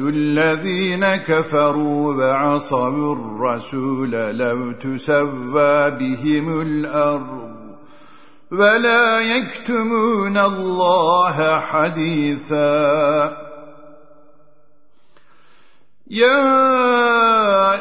الذين كفروا وعصوا الرسول لو تسوى بهم الأرض ولا يكتمون الله حديثا يا